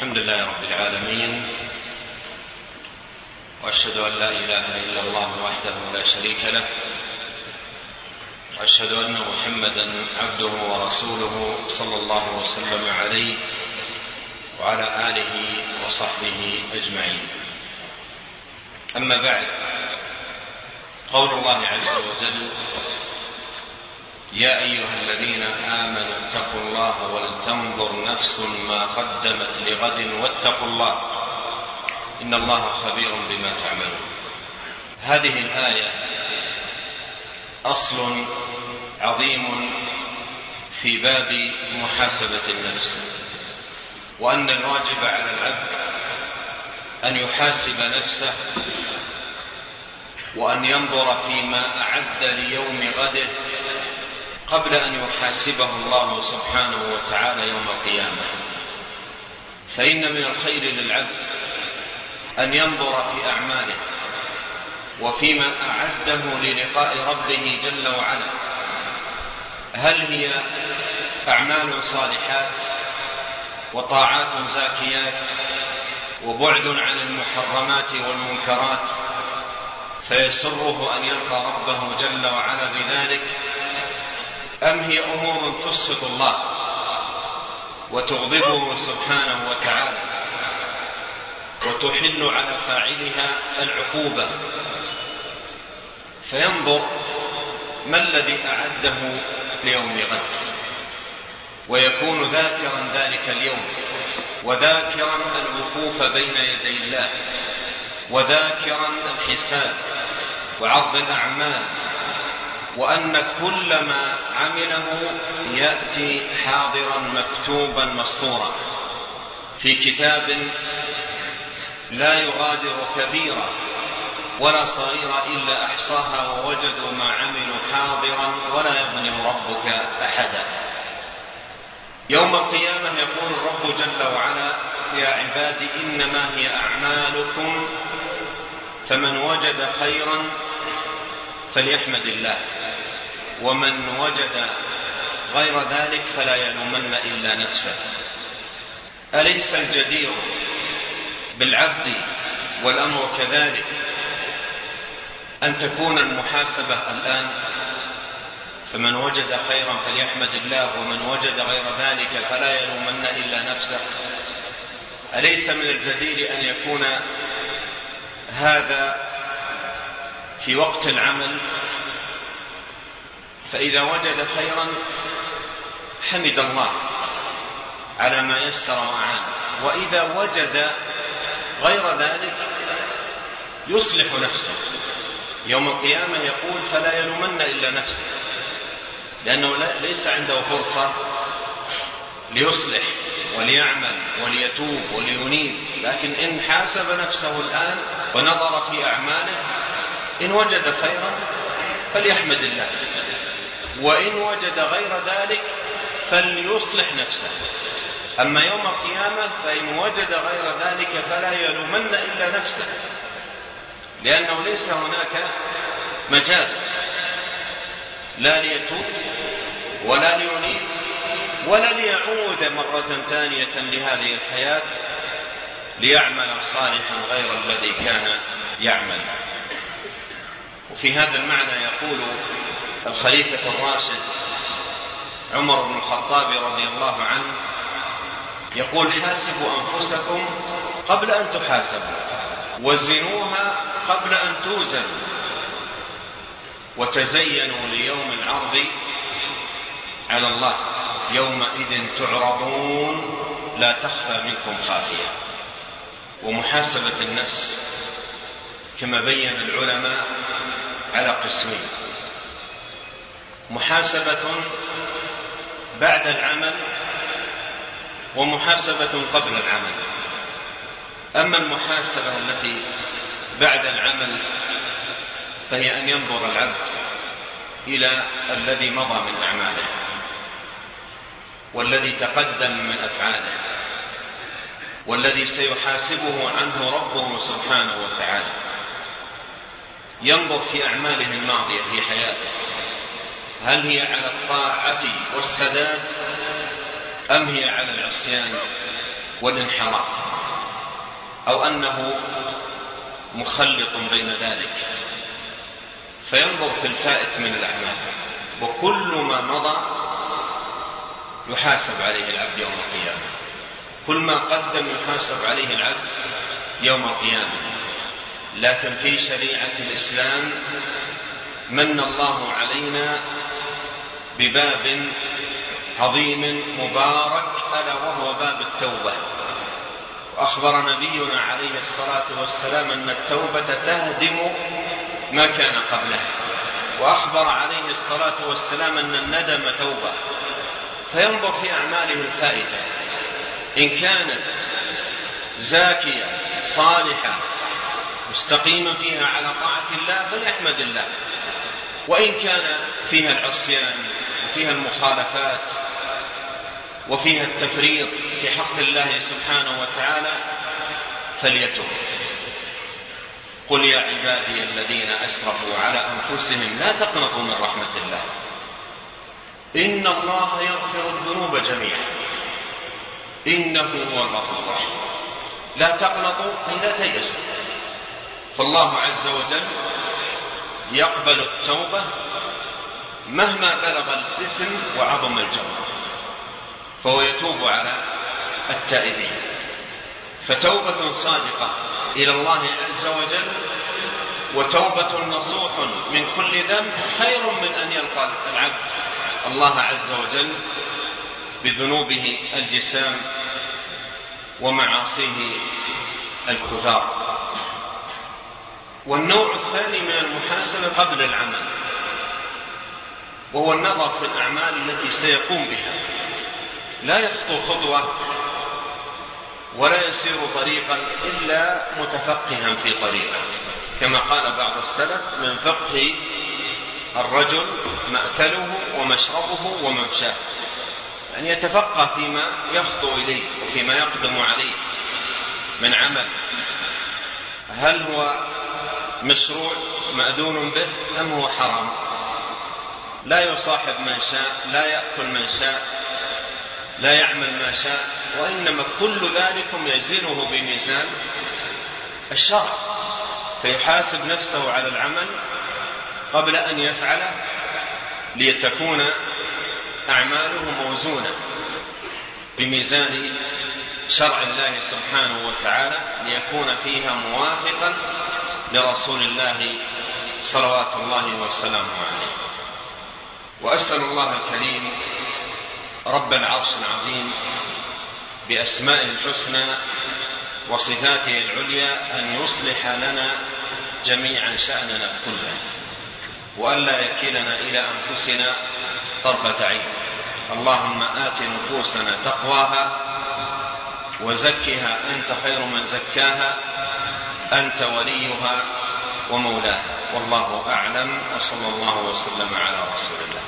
الحمد لله رب العالمين وأشهد أن لا إله إلا الله وحده لا شريك له وأشهد أن محمدا عبده ورسوله صلى الله وسلم عليه وعلى آله وصحبه أجمعين. أما بعد قول الله عز وجل يا أيها الذين آمنوا اتقوا الله ولتنظر نفس ما قدمت لغد واتقوا الله. إن الله خبير بما تعملون. هذه الآية أصل عظيم في باب محاسبة النفس وأن الواجب على العبد أن يحاسب نفسه وأن ينظر فيما أعد ليوم غده قبل أن يحاسبه الله سبحانه وتعالى يوم القيامة. فإن من الخير للعبد أن ينظر في أعماله وفيما أعده للقاء ربه جل وعلا. هل هي أعمال صالحات وطاعات زاكيات وبعد عن المحرمات والمنكرات فيسره أن يلقى ربه جل وعلا بذلك؟ أم هي أمور تسخط الله وتغضبه سبحانه وتعالى وتحل على فاعلها العقوبة؟ فينظر ما الذي أعده ليوم غد ويكون ذاكرا ذلك اليوم وذاكرا الوقوف بين يدي الله وذاكرا الحساب وعرض الأعمال وأن كل ما عمله يأتي حاضرا مكتوبا مسطورا في كتاب لا يغادر كبيرا ولا صغيرا إلا أحصاها ووجدوا ما عملوا حاضرا ولا يظلم ربك احدا. يوم القيامة يقول الرب جل وعلا يا عبادي إنما هي أعمالكم فمن وجد خيرا فليحمد الله. ومن وجد غير ذلك فلا يلومن إلا نفسه. أليس الجدير بالعبد والأمر كذلك؟ أن تكون المحاسبة الآن فمن وجد خيرا فليحمد الله ومن وجد غير ذلك فلا يلومن إلا نفسه. أليس من الجدير أن يكون هذا في وقت العمل فإذا وجد خيرا حمد الله على ما يسر وأعان. وإذا وجد غير ذلك يصلح نفسه. يوم القيامة يقول فلا يلومن إلا نفسه لأنه ليس عنده فرصة ليصلح وليعمل وليتوب ولينيب. لكن إن حاسب نفسه الآن ونظر في أعماله إن وجد خيرا فليحمد الله. وإن وجد غير ذلك فليصلح نفسه. أما يوم القيامة فإن وجد غير ذلك فلا يلومن إلا نفسه لأنه ليس هناك مجال لا ليتوب ولا لينيب ولا ليعود مرة ثانية لهذه الحياة ليعمل صالحا غير الذي كان يعمل. وفي هذا المعنى يقول الخليفة الراشد عمر بن الخطاب رضي الله عنه يقول حاسبوا أنفسكم قبل أن تحاسبوا وزنوها قبل أن توزنوا وتزينوا ليوم العرض على الله يومئذ تعرضون لا تخفى منكم خافية. ومحاسبة النفس كما بين العلماء على قسمين محاسبة بعد العمل ومحاسبة قبل العمل. أما المحاسبة التي بعد العمل فهي أن ينظر العبد إلى الذي مضى من أعماله والذي تقدم من أفعاله والذي سيحاسبه عنه ربه سبحانه وتعالى. ينظر في أعماله الماضية في حياته. هل هي على الطاعة والسداد أم هي على العصيان والانحراف؟ أو أنه مخلط بين ذلك. فينظر في الفائت من الأعمال وكل ما مضى يحاسب عليه العبد يوم القيامة. كل ما قدم يحاسب عليه العبد يوم القيامة. لكن في شريعة الإسلام من الله علينا بباب عظيم مبارك ألا وهو باب التوبة. وأخبر نبينا عليه الصلاة والسلام أن التوبة تهدم ما كان قبلها وأخبر عليه الصلاة والسلام أن الندم توبة. فينظر في أعماله الفائتة. إن كانت زاكية صالحة مستقيما فيها على طاعة الله فليحمد الله. وإن كان فيها العصيان وفيها المخالفات وفيها التفريط في حق الله سبحانه وتعالى فليتوب قل يا عبادي الذين أسرفوا على أنفسهم لا تقنطوا من رحمة الله. إن الله يغفر الذنوب جميعا. إنه هو الغفور الرحيم. لا تقنطوا اي لا تيأسوا فالله عز وجل يقبل التوبة مهما بلغ الإثم وعظم الجرم فهو يتوب على التائبين. فتوبة صادقة إلى الله عز وجل وتوبة نصوح من كل ذنب خير من أن يلقى العبد الله عز وجل بذنوبه الجسام ومعاصيه الكثار والنوع الثاني من المحاسبة قبل العمل وهو النظر في الأعمال التي سيقوم بها. لا يخطو خطوة ولا يسير طريقا إلا متفقها في طريقة. كما قال بعض السلف من فقه الرجل مأكله ومشربه وممشاه. يعني يتفقه فيما يخطو إليه وفيما يقدم عليه من عمل. هل هو مشروع مأذون به أم هو حرام؟ لا يصاحب من شاء لا يأكل من شاء لا يعمل ما شاء وإنما كل ذلكم يزنه بميزان الشرع. فيحاسب نفسه على العمل قبل أن يفعله لتكون أعماله موزونة بميزان شرع الله سبحانه وتعالى ليكون فيها موافقا لرسول الله صلوات الله وسلامه عليه. وأسأل الله الكريم رب العرش العظيم باسمائه الحسنى وصفاته العليا أن يصلح لنا جميعا شأننا كله والا يكلنا إلى أنفسنا طرفة عين. اللهم آت نفوسنا تقواها وزكها أنت خير من زكاها. أنت وليها ومولاها. والله أعلم وصلى الله وسلم على رسول الله.